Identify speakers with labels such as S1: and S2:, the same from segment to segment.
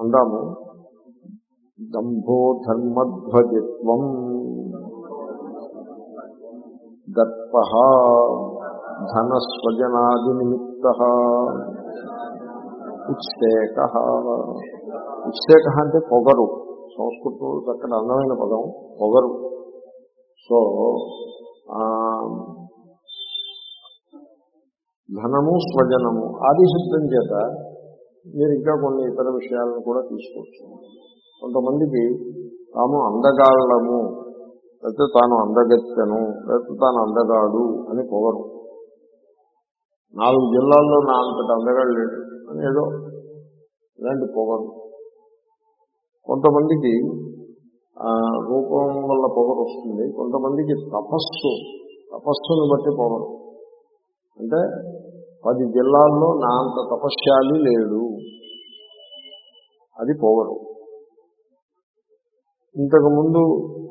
S1: అందాము. దంభో ధర్మధ్వజత్వం దర్ప ధనస్వజనాది నిమిత్త ఉత్సేక ఉత్సేక అంటే పొగరు. సంస్కృతంలో చక్కటి అందమైన పదం. పొగరు. సో ధనము స్వజనము ఆది శబ్దం చేత మీరు ఇంకా కొన్ని ఇతర విషయాలను కూడా తీసుకోవచ్చు. కొంతమందికి తాము అందగాళ్ళము లేకపోతే తాను అందగత్తెను లేకపోతే తాను అందగాడు అని పొగరు. నాలుగు జిల్లాల్లో నా అంతటి అందగాడు లేడు అని ఏదో ఇలాంటి పొగరు. కొంతమందికి రూపం వల్ల పొగరు వస్తుంది. కొంతమందికి తపస్సు తపస్సును బట్టి పొగరు. అంటే పది జిల్లాల్లో నా అంత తపశ్శాలి లేడు. అది పోవరు. ఇంతకుముందు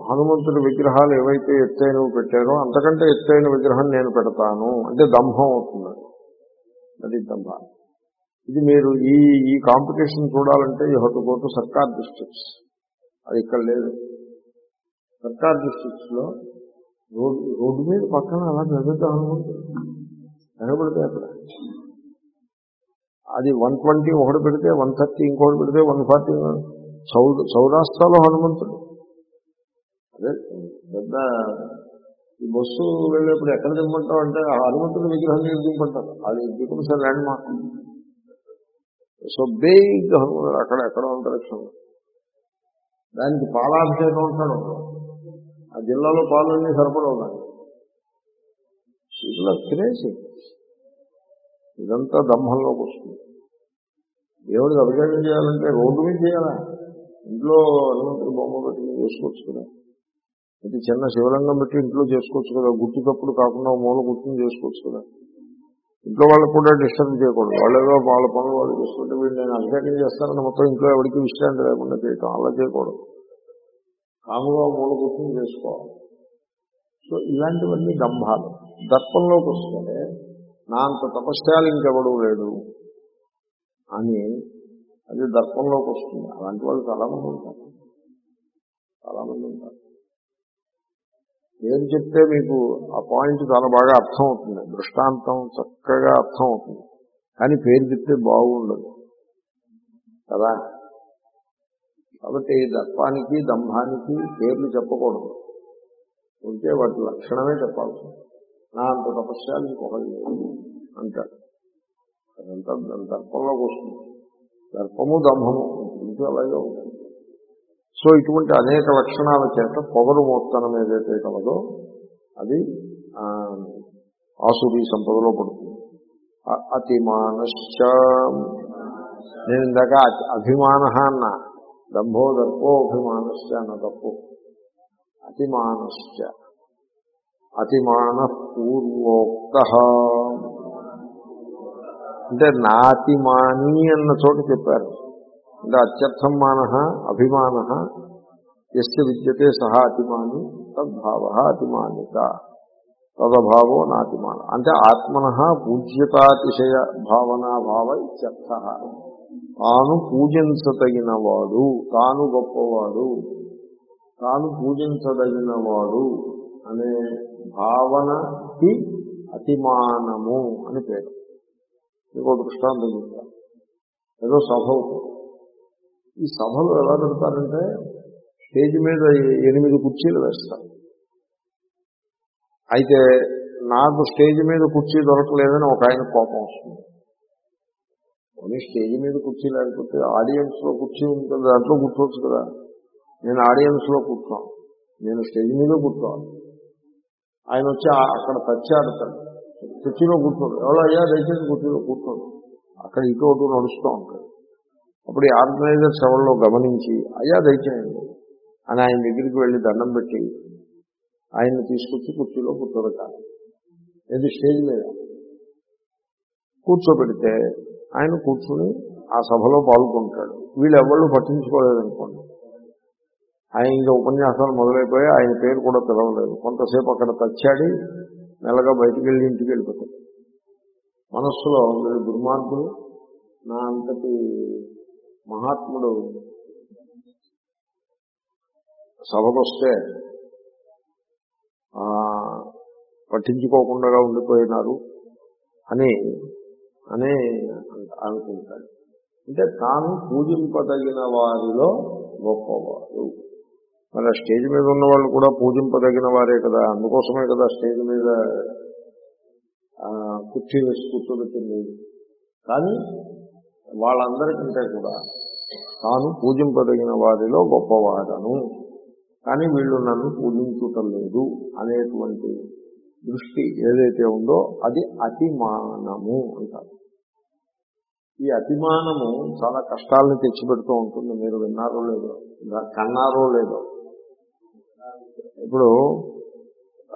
S1: హనుమంతుడి విగ్రహాలు ఏవైతే ఎత్తైనవి పెట్టారో అంతకంటే ఎత్తైన విగ్రహం నేను పెడతాను. అంటే దంభం అవుతుంది అది. దంభ. ఇది మీరు ఈ ఈ కాంపిటీషన్ చూడాలంటే you have to go to Circar districts. అది ఇక్కడ లేదు. సర్కార్ డిస్ట్రిక్ట్స్లో రోడ్డు రోడ్డు మీద పక్కన అలా నిలబెడతా హనుమంతుడు కనబడితే అక్కడ అది వన్ ట్వంటీ ఒకటి పెడితే వన్ థర్టీ ఇంకోటి పెడితే వన్ ఫార్టీ సౌ సౌరాష్ట్రలో హనుమంతుడు. అదే పెద్ద ఈ బస్సు వెళ్ళేప్పుడు ఎక్కడ దింపంటాం అంటే హనుమంతుడు విగ్రహం మీద దింపంటారు అది becomes landmark so Baig హనుమంతుడు అక్కడ ఎక్కడ ఉంటారు దానికి పాలాభిషేకం ఉంటాడు ఆ జిల్లాలో పాలన్నీ సరిపడవు దానికి. ఇలా క్రేజీ ఇదంతా దంహంలోకి వస్తుంది దేవుడికి అభిషేకం చేయాలంటే రోడ్డు మీద చేయాలా? ఇంట్లో హనుమంతుడి బొమ్మ పెట్టి చేసుకోవచ్చు కదా. ఇది చిన్న శివలింగం పెట్టి ఇంట్లో చేసుకోవచ్చు కదా. గుర్తు తప్పుడు కాకుండా మూల గుర్తుని చేసుకోవచ్చు కదా. ఇంట్లో వాళ్ళకు కూడా డిస్టర్బ్ చేయకూడదు. వాళ్ళు ఏదో వాళ్ళ పనులు వాళ్ళు చేసుకుంటే వీళ్ళు నేను అభిషేకం చేస్తానని మొత్తం ఇంట్లో ఎవరికి విశ్రాంతి లేకుండా చేయటం అలా చేయకూడదు. కాముగా మూల గుర్తుని చేసుకోవాలి. సో ఇలాంటివన్నీ దంభాలు దర్పంలోకి వస్తే నా అంత తపస్యాలు ఇంకెవడూ లేడు అని అది దర్పంలోకి వస్తుంది అలాంటి వాళ్ళు చాలామంది ఉంటారు. చాలామంది ఉంటారు. ఏం చెప్తే మీకు ఆ పాయింట్ చాలా బాగా అర్థం అవుతుంది దృష్టాంతం చక్కగా అర్థం అవుతుంది కానీ పేరు చెప్తే బాగుండదు. కదా? కాబట్టి దర్పానికి దంభానికి పేర్లు చెప్పకూడదు. ఉంటే వాటి లక్షణమే చెప్పాల్సి నా అంత తపస్యాలు ఇంకొకటి లేదు అంటాడు. అదంతా దర్పంలోకి వస్తుంది దర్పము దంభము ఇంటి అలాగే ఉంటుంది. సో ఇటువంటి అనేక లక్షణాల చేత పొగరు మోత్తనం ఏదైతే కలదో అది ఆ, సంపదలో పడుతుంది. అతిమానశ్చ. నేను ఇందాక అభిమాన అన్న. దంభో దర్పో అభిమానశ్చ అన్న తప్పు. అతిమానశ్చ. అతిమాన పూర్వోక్త అంటే నాతిమాని అన్న చోట చెప్పారు. అంటే అత్యర్థం మాన అభిమాన ఎస్ విద్యతే సహా అతిమాని తద్భావ అతిమానిక తదభావో నాతిమాన. అంటే ఆత్మన పూజ్యతాతిశయ భావనాభావ ఇత్యర్థ. తాను పూజించదగినవాడు తాను గొప్పవాడు. తాను పూజించదగినవాడు అనే భావనకి అతిమానము అని పేరు. ఇంకో దృష్టాంతం చెప్తాను ఏదో సభ ఈ సభలు ఎలా పెడతారంటే స్టేజ్ మీద ఎనిమిది కుర్చీలు వేస్తారు. అయితే నాకు స్టేజ్ మీద కుర్చీ దొరకలేదని ఒక ఆయన కోపం వస్తుంది. కొన్ని స్టేజ్ మీద కుర్చీ లేకపోతే ఆడియన్స్లో కుర్చీ ఉంటుంది దాంట్లో కూర్చోవచ్చు కదా. నేను ఆడియన్స్లో కూర్చోను నేను స్టేజ్ మీద కూర్చోవాలి ఆయన వచ్చి అక్కడ టచ్ ఆడతాడు కుర్చీలో కూర్చోడు ఎవరో అయ్యా? దయచేసి కుర్చీలో కూర్చోడు. అక్కడ ఇటు అటు నడుస్తూ ఉంటాడు. అప్పుడు ఈ ఆర్గనైజర్స్ ఎవరిలో గమనించి అయ్యా దయచేయండి అని ఆయన దగ్గరికి వెళ్ళి దండం పెట్టి ఆయన్ని తీసుకొచ్చి కుర్చీలో కూర్చోబెట్టాలి. ఏది? స్టేజ్ మీద. కూర్చోబెడితే ఆయన కూర్చుని ఆ సభలో పాల్గొంటాడు. వీళ్ళు ఎవళ్ళు పట్టించుకోలేదనుకోండి. ఆయన ఇంకా ఉపన్యాసాలు మొదలైపోయి ఆయన పేరు కూడా పిలవలేదు. కొంతసేపు అక్కడ తచ్చాడి మెల్లగా బయటికి వెళ్ళి ఇంటికి వెళ్ళిపోతాడు. మనస్సులో మీరు దుర్మార్గులు నా అంతటి మహాత్ముడు సభకొస్తే పట్టించుకోకుండా ఉండిపోయినారు అని అని అనుకుంటాడు. అంటే తాను పూజింపదగిన వారిలో గొప్పవారు మరి ఆ స్టేజ్ మీద ఉన్న వాళ్ళు కూడా పూజింపదగిన వారే కదా. అందుకోసమే కదా స్టేజ్ మీద కుర్చీ వేసి కూర్చోబెట్టింది. కానీ వాళ్ళందరికంటే కూడా తాను పూజింపదగిన వారిలో గొప్పవాడను. కానీ వీళ్ళు నన్ను పూజించుటం లేదు అనేటువంటి దృష్టి ఏదైతే ఉందో అది అతిమానము అంటారు. ఈ అతిమానము చాలా కష్టాలను తెచ్చిపెడుతూ ఉంటుంది. మీరు విన్నారో లేదో కన్నారో లేదో. ఇప్పుడు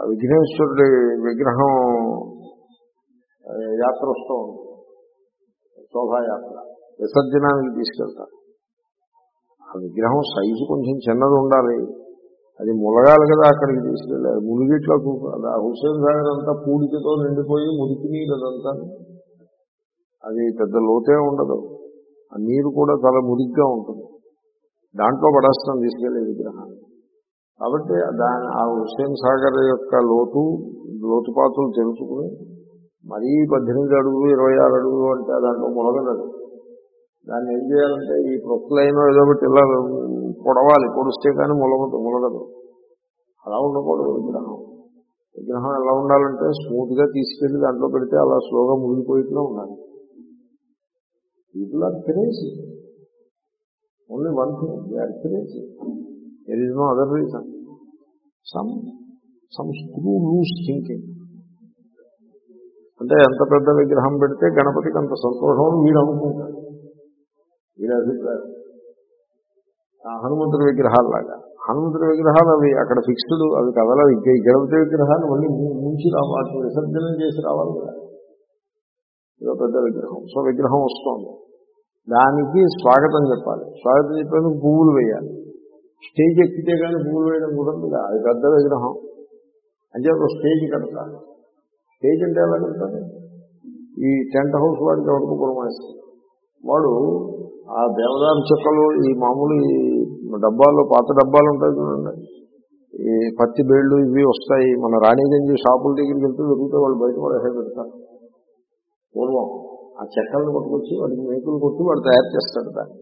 S1: విఘ్నేశ్వరుడి విగ్రహం యాత్ర వస్తూ ఉంటుంది. శోభాయాత్ర. విసర్జనానికి తీసుకెళ్తారు. ఆ విగ్రహం సైజు కొంచెం చిన్నది ఉండాలి. అది ములగాలి కదా అక్కడికి తీసుకెళ్ళారు మునిగిట్లో ఆ హుస్సేన్ సాగర్ అంతా పూడికతో నిండిపోయి మురికి నీరు అదంతా. అది పెద్ద లోతే ఉండదు. ఆ నీరు కూడా చాలా మురిగ్గా ఉంటుంది. దాంట్లో పడేస్తాం తీసుకెళ్ళే విగ్రహాన్ని కాబట్టి దాని ఆ హుస్సేన్ సాగర్ యొక్క లోతు లోతుపాతులు తెలుసుకుని మరీ పద్దెనిమిది అడుగులు ఇరవై ఆరు అడుగులు అంటే దాంట్లో మునగదు దాన్ని ఏం చేయాలంటే ఈ ప్రొక్లైన్ ఏదో ఒకటి ఇలా పొడవాలి పొడిస్తే కానీ ములగదు ములగదు. అలా ఉండకూడదు విగ్రహం. విగ్రహం ఎలా ఉండాలంటే స్మూత్గా తీసుకెళ్ళి దాంట్లో పెడితే అలా స్లోగా మునిగిపోయిట్లో ఉండాలి. ఇట్లా crazy only one thing they are crazy there is no other reason some some screw loose thinking అంటే ఎంత పెద్ద విగ్రహం పెడితే గణపతికి అంత సంతోషం వీడు అనుకుంటాడు. వీడి అభిప్రాయం. ఆ హనుమంతుడి విగ్రహాలలాగా. హనుమంతుడి విగ్రహాలు అవి అక్కడ ఫిక్స్డ్ అవి కదలవు గణపతి విగ్రహాలు మళ్ళీ ముంచి రావాలి విసర్జనం చేసి రావాలి కదా. ఇదో పెద్ద విగ్రహం. సో విగ్రహం వస్తోంది. దానికి స్వాగతం చెప్పాలి. స్వాగతం చెప్పేందుకు పువ్వులు వేయాలి. స్టేజ్ ఎక్కితే కానీ పువ్వులు వేయడం కుదరదుగా అది పెద్ద విగ్రహం. అంటే ఒక స్టేజ్ కడతాను స్టేజ్ అంటే ఎలా కడతాను ఈ టెంట్ హౌస్ వాడికి ఎవరికి పురమాయిస్తారు వాడు ఆ దేవదారు చెక్కలు ఈ మామూలు ఈ డబ్బాల్లో పాత డబ్బాలు ఉంటాయి చూడండి. ఈ పత్తి బేళ్ళు ఇవి వస్తాయి. మన రాణిగంజి షాపుల దగ్గరికి వెళ్తే దొరికితే వాళ్ళు బయట పడేసే పెడతారు. పూర్వం ఆ చెక్కలను పట్టుకొచ్చి వాడికి మేకులు కొట్టి వాడు తయారు చేస్తాడు దాన్ని.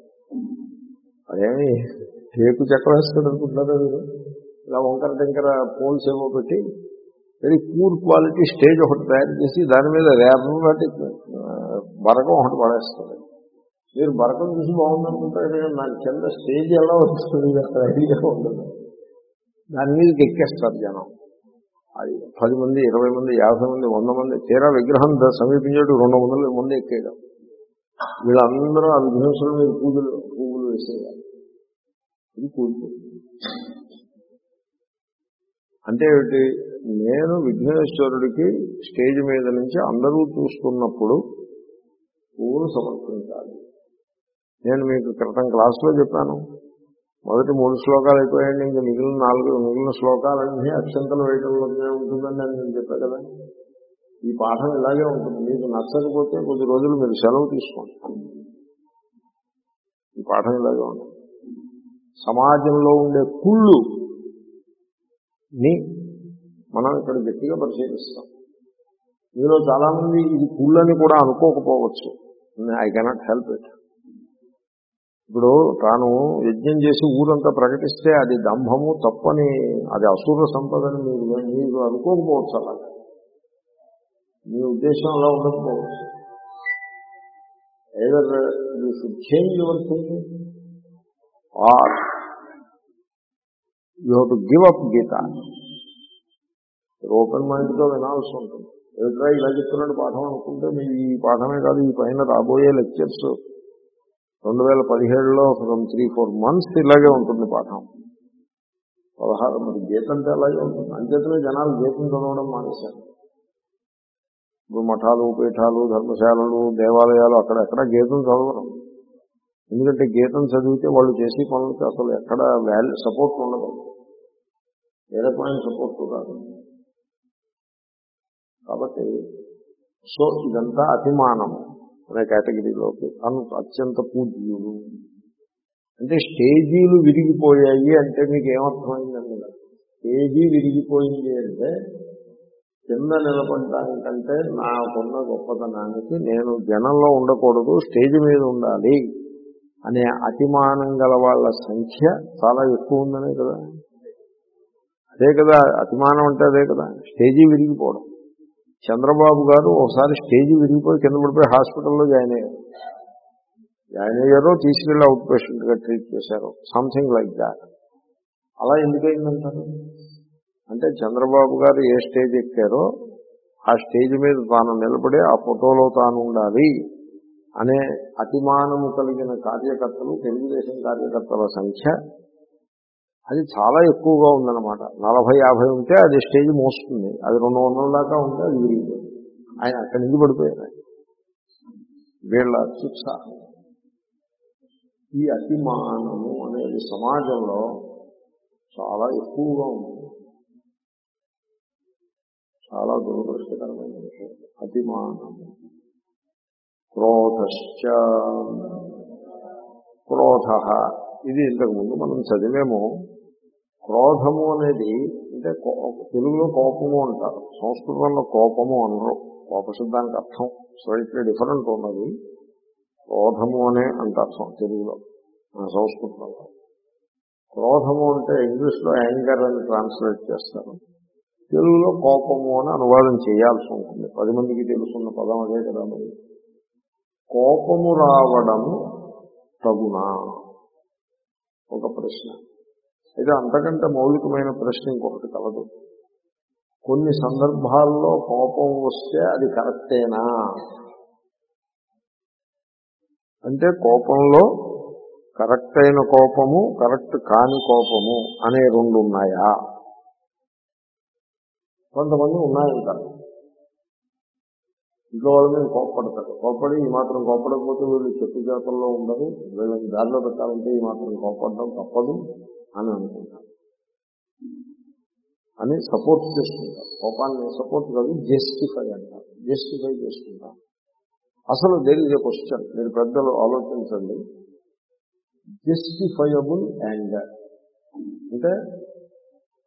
S1: అదేమి టేకు చెక్క వేస్తాడు అనుకుంటున్నారా మీరు? ఇలా వంకర టెంకర పోల్స్ ఏమో పెట్టి వెరీ పూర్ క్వాలిటీ స్టేజ్ ఒకటి తయారు చేసి దాని మీద రేపటి బరకం ఒకటి పడేస్తుంది. మీరు బరకం చూసి బాగుందనుకుంటారు నాకు కింద స్టేజ్ ఎలా వస్తుంది? అక్కడ ఐడియా ఉండదు. దాని మీదకి ఎక్కేస్తారు జనం. అది పది మంది ఇరవై మంది యాభై మంది వంద మంది తీరా విగ్రహం సమీపించేటు రెండు వందల మంది ఎక్కేయడం. వీళ్ళందరూ ఆ విఘ్నేశ్వరుల మీద పూజలు పువ్వులు వేసేయాలి. ఇది కూలిపోతుంది అంటే ఏమిటి? నేను విఘ్నేశ్వరుడికి స్టేజ్ మీద నుంచి అందరూ చూస్తున్నప్పుడు పూలు సమర్పించాలి. నేను మీకు క్రితం క్లాసులో చెప్పాను. మొదటి మూడు శ్లోకాలు అయిపోయాయండి. ఇంకా మిగిలిన నాలుగు మిగిలిన శ్లోకాలన్నీ అక్షంతలు వేయడంలోనే ఉంటుందని నేను చెప్పా కదా. ఈ పాఠం ఇలాగే ఉంటుంది. మీకు నచ్చకపోతే కొద్ది రోజులు మీరు సెలవు తీసుకోండి. ఈ పాఠం ఇలాగే ఉంటుంది. సమాజంలో ఉండే కుళ్ళు ని మనం ఇక్కడ గట్టిగా పరిశీలిస్తాం. మీలో చాలా మంది ఇది కుళ్ళని కూడా అనుకోకపోవచ్చు. I cannot help it. ఇప్పుడు తాను యజ్ఞం చేసి ఊరంతా ప్రకటిస్తే అది దంభము తప్పని అది అసూర సంపదని మీరు మీరు అనుకోకపోవచ్చు అలాగా. మీ ఉద్దేశం అలా ఉండకపోవచ్చు. Either you should change your thinking or. You have give up Gita. Open మైండ్తో వినాల్సి ఉంటుంది. ఏమిట్రా ఇలా చెప్తున్నాడు పాఠం అనుకుంటే మీ ఈ పాఠమే కాదు ఈ పైన రాబోయే లెక్చర్స్ రెండు వేల పదిహేడులో ఫ్రమ్ త్రీ ఫోర్ మంత్స్ ఇలాగే ఉంటుంది పాఠం. పదహారు మరి గీత అంటే అలాగే ఉంటుంది. అంచేతనే జనాలు గీతం చదవడం మానేశారు. ఇప్పుడు మఠాలు పీఠాలు ధర్మశాలలు దేవాలయాలు అక్కడెక్కడ గీతం చదవడం ఎందుకంటే గీతం చదివితే వాళ్ళు చేసే పనులకి అసలు ఎక్కడ వాల్యూ సపోర్ట్ ఉండదు. ఏ రకమైన సపోర్ట్ రాదు. కాబట్టి సో ఇదంతా అతిమానము అనే కేటగిరీలోకి అను అత్యంత పూజ్యులు. అంటే స్టేజీలు విరిగిపోయాయి అంటే మీకు ఏమర్థమైందండి? స్టేజీ విరిగిపోయింది అంటే కింద నిలబడడానికంటే నాకున్న గొప్పతనానికి నేను జనంలో ఉండకూడదు స్టేజ్ మీద ఉండాలి. అనే అతిమానం గల వాళ్ళ సంఖ్య చాలా ఎక్కువ ఉందనే కదా. అదే కదా అతిమానం అంటే అదే కదా స్టేజీ విరిగిపోవడం. చంద్రబాబు గారు ఒకసారి స్టేజీ విరిగిపోయి కింద పడిపోయి హాస్పిటల్లో జాయిన్ అయ్యారు. జాయిన్ అయ్యారో తీసుకెళ్ళి అవుట్ పేషెంట్గా ట్రీట్ చేశారు సంథింగ్ లైక్ దాట్. అలా ఎందుకైందంటారు? అంటే చంద్రబాబు గారు ఏ స్టేజ్ ఎక్కారో ఆ స్టేజ్ మీద తాను నిలబడి ఆ ఫోటోలో తాను ఉండాలి. అనే అతిమానము కలిగిన కార్యకర్తలు తెలుగుదేశం కార్యకర్తల సంఖ్య అది చాలా ఎక్కువగా ఉందన్నమాట. నలభై యాభై ఉంటే అది స్టేజ్ మోస్తుంది. అది రెండు వందల దాకా ఉంటే అది విరిగిపోయింది ఆయన అక్కడి నుంచి పడిపోయారు ఆయన. వీళ్ళ శిక్ష. ఈ అతిమానము అనేది సమాజంలో చాలా ఎక్కువగా ఉంది. చాలా దురదృష్టకరమైన విషయం. అతిమానము క్రోధశ్చ. క్రోధ. ఇది ఇంతకుముందు మనం చదివేమో. క్రోధము అనేది అంటే కో- తెలుగులో కోపము అంటారు. సంస్కృతంలో కోపము అనరు. కోపశబ్దానికి అర్థం. స్వైట్లీ డిఫరెంట్ ఉన్నది. క్రోధము అనే అంటారు తెలుగులో సంస్కృతంలో. క్రోధము అంటే ఇంగ్లీష్లో యాంగర్ అని ట్రాన్స్లేట్ చేస్తారు. తెలుగులో కోపము అని అనువాదం చేయాల్సి ఉంటుంది. పది మందికి తెలుసున్న పదం అదే కదా మరి. కోపము రావడము తగునా? ఒక ప్రశ్న. అయితే అంతకంటే మౌలికమైన ప్రశ్న ఇంకొకటి కలదు. కొన్ని సందర్భాల్లో కోపం వస్తే అది కరెక్టేనా? అంటే కోపంలో కరెక్ట్ అయిన కోపము కరెక్ట్ కాని కోపము అనే రెండు ఉన్నాయా? కొంతమంది ఉన్నాయంటారు. ఇంట్లో వాళ్ళ మీద కోప్పడతారు. కోప్పడి ఈ మాత్రం కోప్పడకపోతే వీళ్ళు చెట్టు చేతల్లో ఉండరు. వీళ్ళని దారిలో పెట్టాలంటే ఈ మాత్రం కోప్పడడం తప్పదు అని అనుకుంటారు. అని సపోర్ట్ చేసుకుంటారు కోపాన్ని సపోర్ట్ కాదు జస్టిఫై అంటారు. జస్టిఫై చేసుకుంటారు అసలు దేర్ ఇస్ క్వశ్చన్ మీరు పెద్దలు ఆలోచించండి. జస్టిఫైయబుల్ యాంగర్ అంటే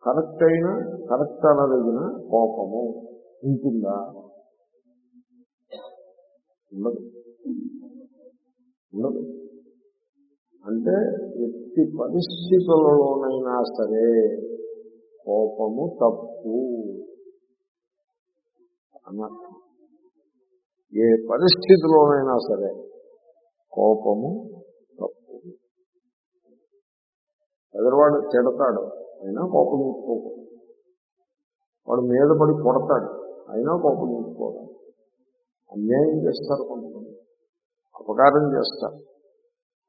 S1: కరెక్ట్ అయిన కరెక్ట్ అనదగిన కోపము ఉంటుందా? ఉండదు. ఉండదు. అంటే ఎట్టి పరిస్థితులలోనైనా సరే కోపము తప్పు. అన్నట్టు. ఏ పరిస్థితిలోనైనా సరే కోపము తప్పు. ఎదరవాడు తిడతాడు అయినా కోపం ఉంచుకోకూడదు వాడు మీద పడి కొడతాడు అయినా కోపం ఉంచుకోవడం అన్యాయం చేస్తారు కొంతమంది. అపకారం చేస్తారు.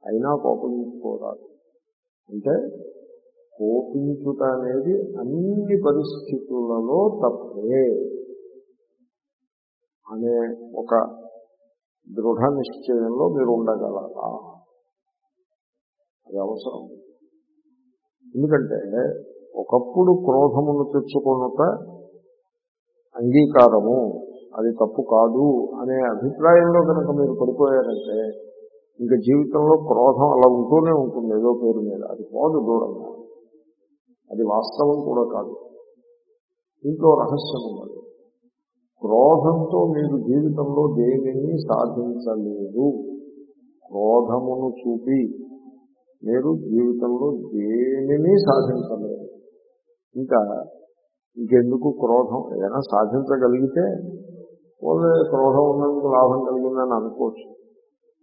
S1: అయినా కోపించుకోరాదు అంటే కోపించుట అనేది అన్ని పరిస్థితులలో తప్పే అనే ఒక దృఢ నిశ్చయంలో మీరు ఉండగలరా? అది అవసరం. ఎందుకంటే ఒకప్పుడు క్రోధమును తెచ్చుకొనుట అంగీకారము. అది తప్పు కాదు అనే అభిప్రాయంలో కనుక మీరు పడిపోయారంటే ఇంకా జీవితంలో క్రోధం అలా ఉంటూనే ఉంటుంది ఏదో పేరు మీద. అది పోదు దూరంగా. అది వాస్తవం కూడా కాదు. ఇంట్లో రహస్యం ఉన్నది. క్రోధంతో మీరు జీవితంలో దేనిని సాధించలేదు. క్రోధమును చూపి మీరు జీవితంలో దేనిని సాధించలేదు. ఇంకా ఇంకెందుకు క్రోధం? ఏదైనా సాధించగలిగితే పోలే క్రోధం ఉన్నందుకు లాభం కలిగిందని అనుకోవచ్చు.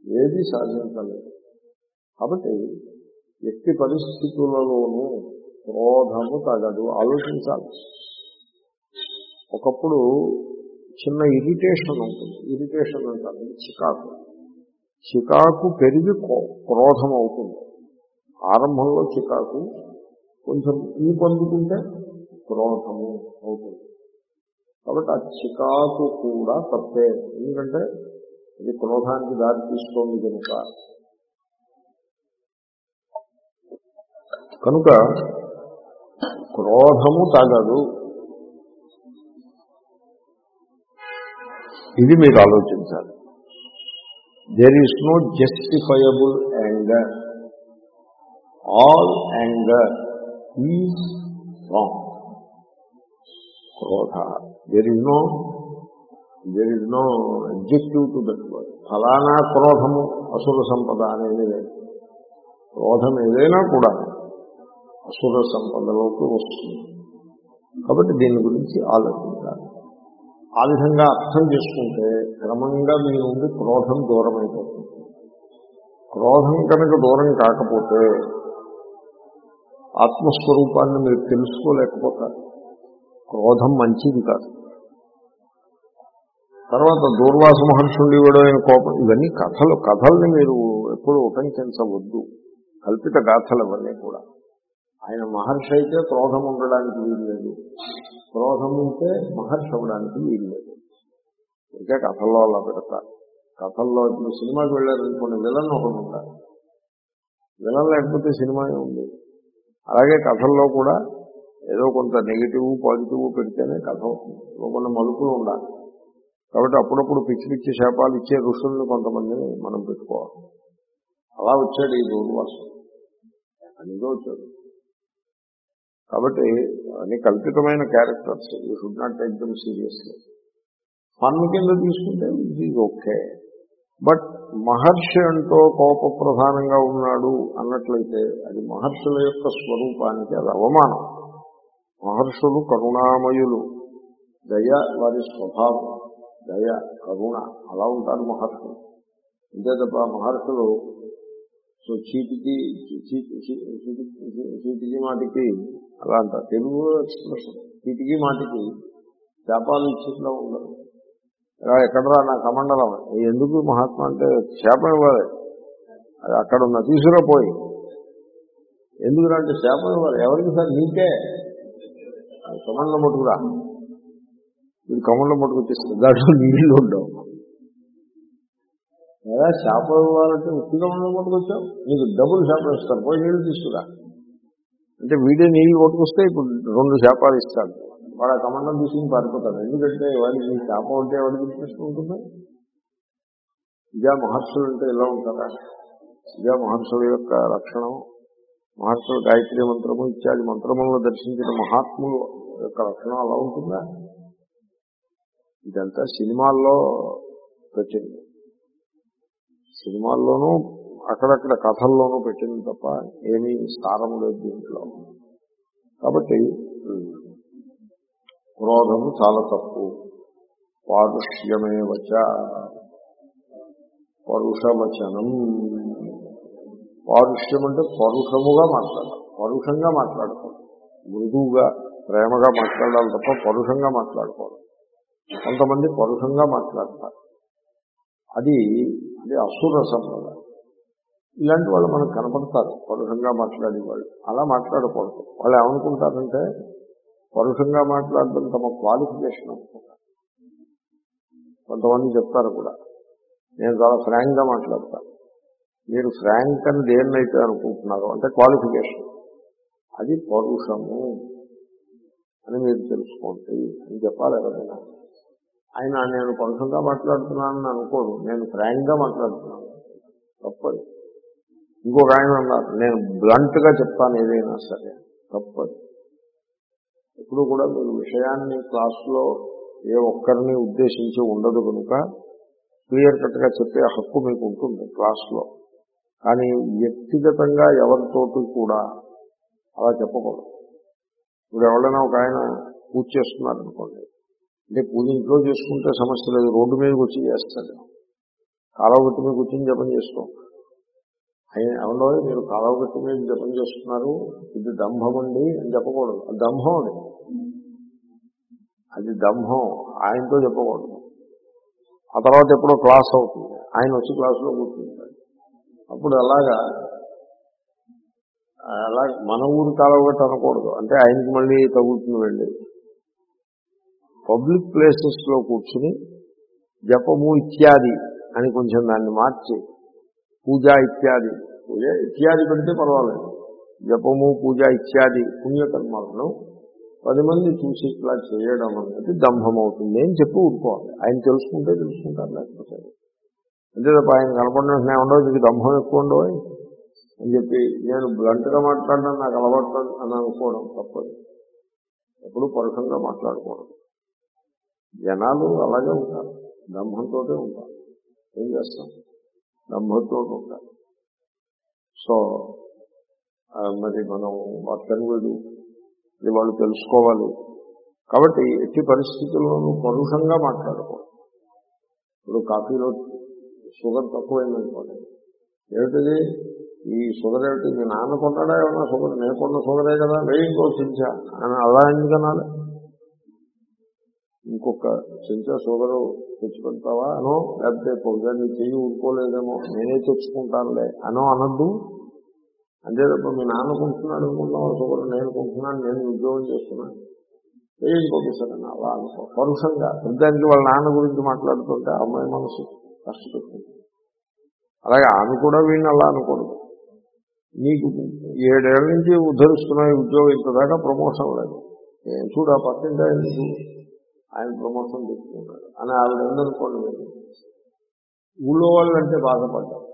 S1: ఏది సాధించలేదు కాబట్టి ఎట్టి పరిస్థితులలోనూ క్రోధము తగదు. ఆలోచించాలి. ఒకప్పుడు చిన్న ఇరిటేషన్ ఉంటుంది. ఇరిటేషన్ అంటారు. చికాకు. చికాకు పెరిగి క్రోధం అవుతుంది. ఆరంభంలో చికాకు కొంచెం ఈ పొందుకుంటే క్రోధము అవుతుంది. కాబట్టి ఆ చికాకు కూడా తప్పే. ఎందుకంటే ఇది క్రోధానికి దారి తీస్తోంది కనుక. కనుక క్రోధము తగదు. ఇది మీరు ఆలోచించాలి. There is no justifiable anger all anger is wrong క్రోధ. There is no there is no adjective to that word ఫలానా క్రోధము అసుర సంపద అనేది లేదు. క్రోధం ఏదైనా కూడా అసుర సంపదలోకి వస్తుంది. కాబట్టి దీని గురించి ఆలోచించాలి ఆ విధంగా అర్థం చేసుకుంటే క్రమంగా మీ నుండి క్రోధం దూరం అయిపోతుంది క్రోధం కనుక దూరం కాకపోతే ఆత్మస్వరూపాన్ని మీరు తెలుసుకోలేకపోతారు. క్రోధం మంచిది కాదు. తర్వాత దూర్వాస మహర్షుండి ఉండేవాడు ఆయన కోపం ఇవన్నీ కథలు కథల్ని మీరు ఎప్పుడు ఉపంచవద్దు కల్పిత గాథలు ఇవన్నీ కూడా. ఆయన మహర్షి అయితే క్రోధం ఉండడానికి వీలు లేదు. క్రోధం ఉంటే మహర్షి అవ్వడానికి వీలు లేదు. ఇంకా కథల్లో అలా పెడతారు. కథల్లో ఇప్పుడు సినిమాకి వెళ్ళారనుకోండి విలన్ ఒకటి ఉంటారు. విలన్ లేకపోతే సినిమా ఉంది అలాగే కథల్లో కూడా ఏదో కొంత నెగిటివ్ పాజిటివ్ పెడితేనే కథ అవుతుంది. కొన్ని మలుపులు ఉండాలి. కాబట్టి అప్పుడప్పుడు పిచ్చి పిచ్చి శాపాలు ఇచ్చే ఋషుల్ని కొంతమందిని మనం పెట్టుకోవాలి. అలా వచ్చాడు ఈ దూర్వాసం. అనిదో వచ్చాడు. కాబట్టి అన్ని కల్పితమైన characters you should not take them seriously fun కింద తీసుకుంటే ఈజ్ ఓకే. బట్ మహర్షి అంటూ కోప ప్రధానంగా ఉన్నాడు అన్నట్లయితే అది మహర్షుల యొక్క స్వరూపానికి అది అవమానం. మహర్షులు కరుణామయులు. దయ వారి స్వభావం. దయ కరుణ. అలా ఉంటారు మహర్షులు. అంతే తప్ప మహర్షులు సో చీటికి చీటికి మాటికి అలా అంటారు. తెలుగు ఎక్స్ప్రెషన్. చీటికి మాటికి శాపాలు ఇచ్చిందా ఉండదు. ఎక్కడరా నా కమండలం? ఎందుకు మహాత్మా అంటే శాపం ఇవ్వాలి. అది అక్కడ ఉన్న తీసుకురాపోయి ఎందుకు అంటే శాపం ఇవ్వాలి? ఎవరికి సార్? నీకే. కమండలో పట్టుకురా వీడు కమండలం పట్టుకొచ్చేస్తుంది దాంట్లో నీళ్ళు ఉండవు. లేదా శాపం ఇవ్వాలంటే ఉత్తి కమండలం పట్టుకొచ్చావు నీకు డబ్బులు చేపలు ఇస్తారు. పోయి నీళ్ళు తీసుకురా. అంటే వీడే నీళ్ళు పట్టుకొస్తే ఇప్పుడు రెండు చేపలు ఇస్తాడు. వాడు ఆ కమండం తీసుకుని పారిపోతాడు. ఎందుకంటే వాడికి చేప ఉంటే ఎవరికి ఇంట్రెస్ట్ ఉంటుంది. ఇదే మహర్షులు అంటే ఇలా ఉంటారా? ఇదే మహర్షుల యొక్క లక్షణం మహర్షులు గాయత్రి మంత్రము ఇత్యాది మంత్రములను దర్శించిన మహాత్ములు యొక్క లక్షణం అలా ఉంటుందా? ఇదంతా సినిమాల్లో పెట్టింది. సినిమాల్లోనూ అక్కడక్కడ కథల్లోనూ పెట్టింది తప్ప ఏమీ స్థానం లేదు దీంట్లో. కాబట్టి క్రోధము చాలా తప్పు. పారుష్యమేవచ పరుషవచనం. పారుష్యం అంటే పరుషముగా మాట్లాడాలి పరుషంగా మాట్లాడతాం. మృదువుగా. ప్రేమగా మాట్లాడాలి తప్ప పరుషంగా మాట్లాడుకోవాలి కొంతమంది పరుషంగా మాట్లాడతారు. అది అది అసుర సంప్రదాయం. ఇలాంటి వాళ్ళు మనకు కనపడతారు పరుషంగా మాట్లాడే వాళ్ళు. అలా మాట్లాడకూడదు. వాళ్ళు ఏమనుకుంటారంటే పరుషంగా మాట్లాడడం తమ క్వాలిఫికేషన్ అనుకుంటారు. కొంతమంది చెప్తారు కూడా నేను చాలా ఫ్రాంక్గా మాట్లాడతాను మీరు ఫ్రాంక్ అని దేన్నైతే అనుకుంటున్నారు అంటే క్వాలిఫికేషన్. అది పరుషము. అని మీరు తెలుసుకోండి అని చెప్పాలి ఎవరైనా. ఆయన నేను పరుషంగా మాట్లాడుతున్నానని అనుకోడు నేను ఫ్రాంక్గా మాట్లాడుతున్నాను. తప్పదు. ఇంకొక ఆయన అన్నారు నేను బ్లంట్గా చెప్తాను ఏదైనా సరే. తప్పదు. ఎప్పుడు కూడా మీరు విషయాన్ని క్లాసులో ఏ ఒక్కరిని ఉద్దేశించి ఉండదు కనుక క్లియర్ కట్గా చెప్పే హక్కు మీకు ఉంటుంది క్లాస్లో. కానీ వ్యక్తిగతంగా ఎవరితోటి కూడా అలా చెప్పకూడదు. ఇప్పుడు ఎవరైనా ఒక ఆయన పూజ చేస్తున్నారు అనుకోండి. అంటే పూజ ఇంట్లో చేసుకుంటే సమస్య లేదు రోడ్డు మీదకి వచ్చి చేస్తాడు కాలవగట్టు మీద కూర్చొని జపం చేస్తాం ఆయన ఎవరో మీరు కాలవగట్టు మీద జపం చేస్తున్నారు ఇది దంభం అండి అని చెప్పకూడదు. అది దంభం అది. అది దంభం ఆయనతో చెప్పకూడదు. ఆ తర్వాత ఎప్పుడో క్లాస్ అవుతుంది. ఆయన వచ్చి క్లాసులో కూర్చుంటాడు. అప్పుడు అలాగా అలా మన ఊరు కాలవగట్టు అనకూడదు. అంటే ఆయనకి మళ్ళీ తగులుతుంది వెళ్ళి. పబ్లిక్ ప్లేసెస్లో కూర్చుని జపము ఇత్యాది అని కొంచెం దాన్ని మార్చి పూజ ఇత్యాది. పూజ ఇత్యాది పెడితే పర్వాలేదు. జపము పూజ ఇత్యాది పుణ్యకర్మాలను పది మంది చూసి ఇట్లా చేయడం అనేది దంభం అవుతుంది అని చెప్పి ఊరుకోవాలి. ఆయన తెలుసుకుంటే తెలుసుకుంటారు లేకపోతే. అంతే తప్ప ఆయన కనపడిన ఉండవు మీకు దంభం ఎక్కువ ఉండవు. అని చెప్పి నేను బ్లంట్గా మాట్లాడినా నాకు అలవాటు అని అనుకోవడం తప్పదు. ఎప్పుడు పరుషంగా మాట్లాడుకోవడం. జనాలు అలాగే ఉంటారు. బ్రహ్మంతో ఉంటారు. ఏం చేస్తాం? బ్రహ్మంతో ఉంటారు. సో మరి మనం వర్తన వీడు ఇది వాళ్ళు తెలుసుకోవాలి. కాబట్టి ఎట్టి పరిస్థితుల్లోనూ పరుషంగా మాట్లాడుకోవాలి ఇప్పుడు కాఫీలో షుగర్ తక్కువైందనుకోండి. ఏమిటిది? ఈ షుగర్ ఏమిటి? మీ నాన్న కొన్నాడా ఏమన్నా షుగర్ నేను కొన్న షుగరే కదా వేయి ఇంకో అని అలా ఎందుకనాలి ఇంకొక చించా షుగర్ తెచ్చి పెడతావా అనో లేకపోతే పొద్దుగా నీ చెయ్యి ఊరుకోలేదేమో నేనే తెచ్చుకుంటానులే. అనో అనద్దు. అంతే తప్ప మీ నాన్న కొంటున్నాడు అనుకుంటున్నావు? షుగర్ నేను కొంటున్నాను నేను ఉద్యోగం చేస్తున్నాను. ఏ ఇంకొకసారి అలా అనుకో. పరుషంగా. పెద్దానికి వాళ్ళ నాన్న గురించి మాట్లాడుతుంటే అమ్మాయి మనసు కష్టపెట్టుకుంటుంది అలాగే ఆమె కూడా వీడిని అలా అనుకోదు నీకు ఏడేళ్ళ నుంచి ఉద్ధరిస్తున్నాయి ఉద్యోగం ఇంతదాకా ప్రమోషన్ లేదు చూడు ఆ పక్కింటి ఆయన ఆయన ప్రమోషన్ తీసుకుంటాడు. అని ఆవిడ ఉందనుకోండి మీరు. ఊళ్ళో వాళ్ళు అంటే బాధపడ్డారు.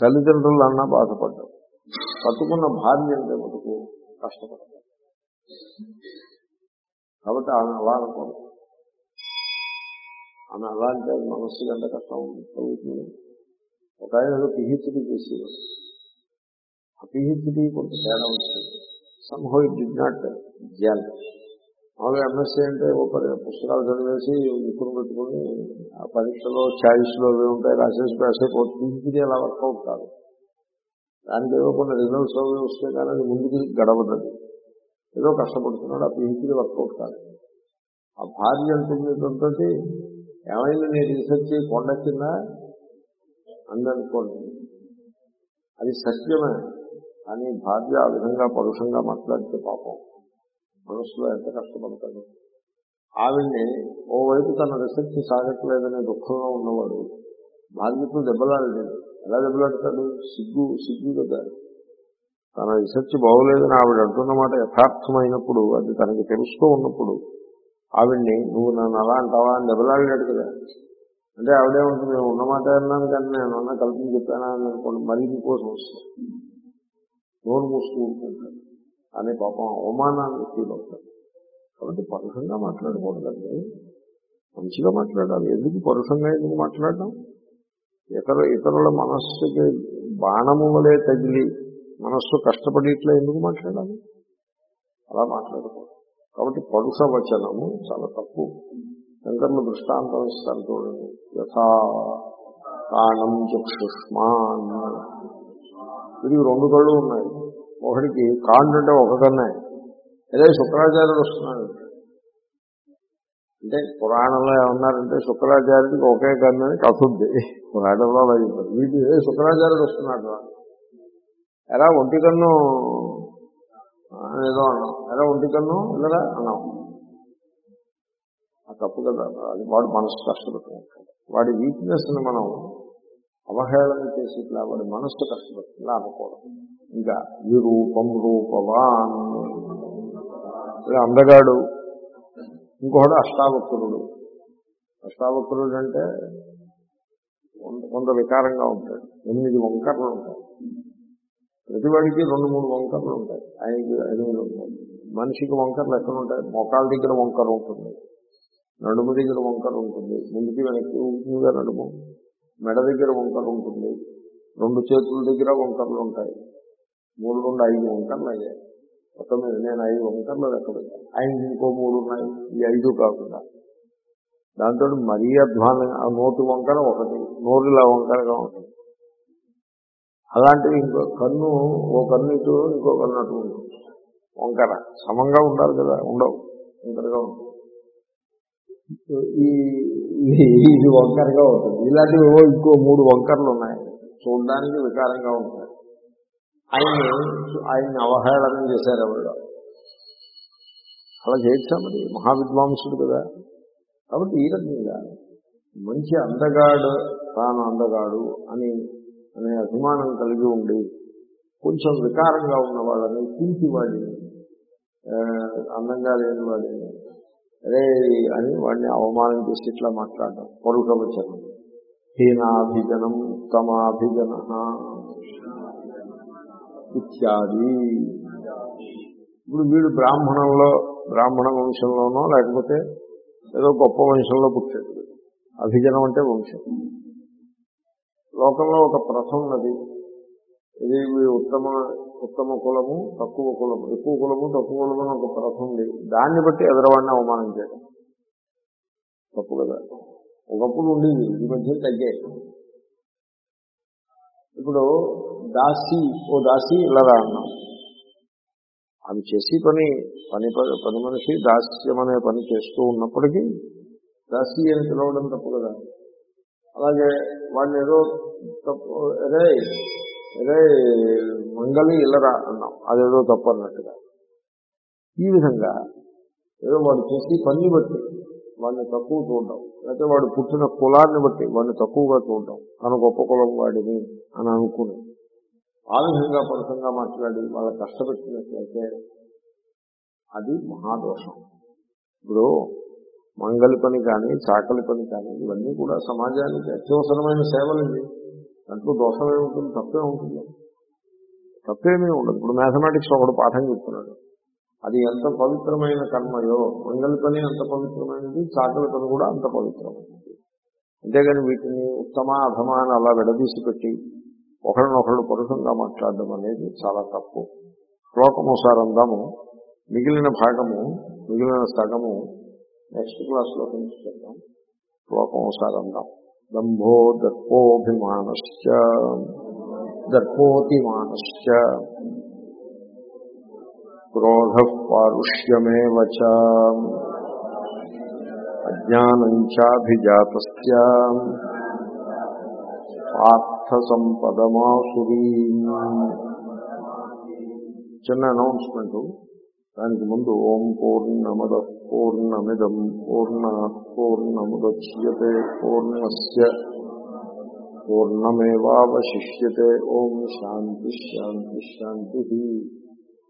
S1: తల్లిదండ్రులు అన్నా బాధపడ్డారు. పట్టుకున్న భార్య అంటే మటుకు కష్టపడ్డారు. కాబట్టి ఆమె అలా అనుకోండి ఆమె అలా అంటే మనస్సు కంటే కష్టం చదువుతుంది ఒక ఆయన ఏదో పిహెచ్డీ చేసేవాడు ఆ పిహెచ్డీ కొంత తేడా వచ్చింది somehow it did not gel మామూలుగా ఎంఎస్సీ అంటే ఒక పది పుస్తకాలు చదివేసి ఇప్పుడు పెట్టుకుని ఆ పరీక్షలో ఛాయిస్లో అవి ఉంటాయి రాసేసి రాసేపోతే పిహెచ్డీ అలా వర్కౌట్ కాదు. దానికి ఏదో కొన్ని రిజల్ట్స్ అవి వస్తే కానీ అది ముందుకు గడవదు. ఏదో కష్టపడుతున్నాడు ఆ పిహెచ్డీ వర్కౌట్ కాదు. ఆ భార్య అంటుంది తోటి ఏమైంది? నేను రీసెర్చ్ కొండ కింద అందనుకోండి. అది సత్యమే. కానీ భార్య ఆ విధంగా పరుషంగా మాట్లాడితే పాపం. మనసులో ఎంత కష్టపడతాడు? ఆవిడ్ని ఓవైపు తన రీసెర్చ్ సాగట్లేదనే దుఃఖంలో ఉన్నవాడు భార్యతో దెబ్బలాడలేదు. ఎలా దెబ్బలాడతాడు? సిగ్గు సిగ్గు కదా. తన రీసెర్చ్ బాగోలేదని ఆవిడ అంటున్నమాట యథార్థమైనప్పుడు అది తనకి తెలుస్తూ ఉన్నప్పుడు ఆవిడ్ని నువ్వు నన్ను అలా అంటావా? అని దెబ్బలాడలేడు కదా. అంటే ఆవిడే ఉంటుంది నేను ఉన్నమాట అన్నాను కానీ నేను అన్న కల్పన చెప్పానా అని అనుకోండి మరి నీకోసం వస్తుంది. నోరు మూసుకు ఉంటుంటాడు అనే పాపం అవమానాన్ని ఫీల్ అవుతాడు కాబట్టి పరుషంగా మాట్లాడకూడదండి మంచిగా మాట్లాడాలి. ఎందుకు పరుషంగా ఎందుకు మాట్లాడడం? ఇతర ఇతరుల మనస్సుకి బాణము వలె తగిలి మనస్సు కష్టపడి ఇట్లా ఎందుకు మాట్లాడాలి? అలా మాట్లాడకూడదు. కాబట్టి పరుష వచనము చాలా తప్పు. శంకర్లు దృష్టాంతం ఇస్తారు చూడండి. యథా ప్రాణం చక్షుష్మాన్. వీడికి రెండు కళ్ళు ఉన్నాయి. ఒకటికి కాండ్ అంటే ఒక కన్నే. అదే శుక్రాచార్యుడు వస్తున్నాడు. అంటే పురాణంలో ఏమన్నారంటే శుక్రాచార్యుడికి ఒకే కన్ను అని పురాణంలో అలా చెప్పారు. వీటి శుక్రాచార్యుడు వస్తున్నాడు? ఎలా ఎరా ఒంటి కన్ను? ఏదో అన్నాం. ఎరా ఒంటి కన్ను? ఇలా అన్నాం. తప్పు కదా? అది వాడు మనసు కష్టపెట్టుకుంటాడు వాడి వీక్నెస్ని మనం అవహేళన చేసి ఇట్లా వాడి మనస్సు కష్టపెడుతుందా? అనుకోవడం ఇంకా విరూపం రూపవాన్. అందగాడు ఇంకొకడు అష్టావక్రుడు. అష్టావక్రుడు అంటే కొంత- వికారంగా ఉంటాడు. ఎనిమిది వంకర్లు ఉంటాయి ప్రతివాడికి రెండు మూడు వంకర్లు ఉంటాయి. ఆయనకి ఎనిమిది ఉంటాయి. మనిషికి వంకర్లు ఎక్కడ ఉంటాయి? మోకాల దగ్గర వంకర ఉంటుంది. నడుము దగ్గర వంకర ఉంటుంది. ముందుకి వెనక్కి ఊపుగా నడుము. మెడ దగ్గర వంకర ఉంటుంది. రెండు చేతుల దగ్గర వంకరలు ఉంటాయి. మూడు రెండు ఐదు వంకర్లు అయ్యాయి. మొత్తం మీద నేను ఐదు వంకర్లు లెక్క పెట్టాను. ఇంకో మూడు ఉన్నాయి. ఈ ఐదు కాకుండా. దాంతో మరీ అధ్వానం ఆ నోటి వంకర ఒకటి నోరులా వంకరగా ఉంటుంది. అలాంటివి ఇంకో కన్ను ఓ కన్ను ఇటు ఇంకో కన్ను అటు ఉంటుంది. వంకర. సమంగా ఉండాలి కదా ఉండవు. వంకరగా ఉంటుంది. ఇది వంకరగా ఉంటుంది. ఇలాంటివి ఇంకో మూడు వంకరలు ఉన్నాయి. చూడడానికి వికారంగా ఉంటాయి. ఆయన్ని ఆయన్ని అవహేళన చేశారు ఎవరు. అలా చేయొచ్చా మరి? మహావిద్వాంసుడు కదా. కాబట్టి ఈ రకంగా మంచి అందగాడు తాను అందగాడు అని అనే అభిమానం కలిగి ఉండి కొంచెం వికారంగా ఉన్న వాళ్ళని తీసి వాడిని అందంగా లేని వాడిని అరే అని వాడిని అవమానం చేసి ఇట్లా మాట్లాడడం. పరుషవచనం. హీనాభిజనం తమాభిజన ఇత్యాది. ఇప్పుడు వీడు బ్రాహ్మణంలో బ్రాహ్మణ వంశంలోనో లేకపోతే ఏదో గొప్ప వంశంలో పుట్టాడు. అభిజనం అంటే వంశం. లోకంలో ఒక ప్రథ ఉన్నది ఇది వీడు ఉత్తమ ఉత్తమ కులము తక్కువ కులము ఎక్కువ కులము తక్కువ కులము అని ఒక ప్రథ ఉంది దాన్ని బట్టి ఎదరవాడిని అవమానం చేయడం. తప్పు కదా. ఒకప్పుడు ఉండేది ఈ మధ్య తగ్గాయి ఇప్పుడు దాసి ఓ దాసి ఇలా అన్నాం. అది చేసి పని పని పని మనిషి దాస్యం అనే పని చేస్తూ ఉన్నప్పటికీ దాసి అని పిలవడం తప్పు కదా. అలాగే వాళ్ళు ఏదో తప్పు అరే అరే మంగళి ఇల్లరా అన్నాం. అదేదో తప్పు అన్నట్టుగా ఈ విధంగా ఏదో వాడు చేసి పని బట్టి వాడిని తక్కువ చూడడం. లేకపోతే వాడు పుట్టిన కులాన్ని బట్టి వాడిని తక్కువగా చూడడం. తన గొప్ప కులం వాడిని అని అనుకుని ఆ విధంగా పరుషంగా మాట్లాడి వాళ్ళ కష్టపెట్టినట్లయితే అది మహాదోషం. ఇప్పుడు మంగళి పని కానీ చాకలి పని కానీ ఇవన్నీ కూడా సమాజానికి అత్యవసరమైన సేవలు ఇవి దాంట్లో దోషమే ఉంటుంది తప్పే ఉంటుంది. తప్పేమీ ఉండదు. ఇప్పుడు మ్యాథమెటిక్స్ ఒకడు పాఠం చెప్తున్నాడు. అది ఎంత పవిత్రమైన కర్మయో మంగళ పని ఎంత పవిత్రమైనది చాకలి పని కూడా అంత పవిత్రమైనది అంతేగాని వీటిని ఉత్తమ అధమ అని అలా విడదీసి పెట్టి ఒకరినొకరు పరుషంగా మాట్లాడడం అనేది చాలా తప్పు. శ్లోకము సారందము మిగిలిన భాగము మిగిలిన సగము నెక్స్ట్ క్లాస్లో చేద్దాం శ్లోకం ఒకసారి అందాం దంభో దర్పోభిమానశ్చ దర్పోతిమానశ్చ క్రోధ పారుష్యమేవ చ అజ్ఞానం చాభిజాత పార్థ సంపదమాసురీ చిన్న అనౌన్స్మెంట్ దానికి ముందు ఓం పూర్ణమద పూర్ణమిదం పూర్ణ పూర్ణముద్యతే పూర్ణస్య పూర్ణమేవాశిష్యే ఓం శాంతి శాంతి శాంతి.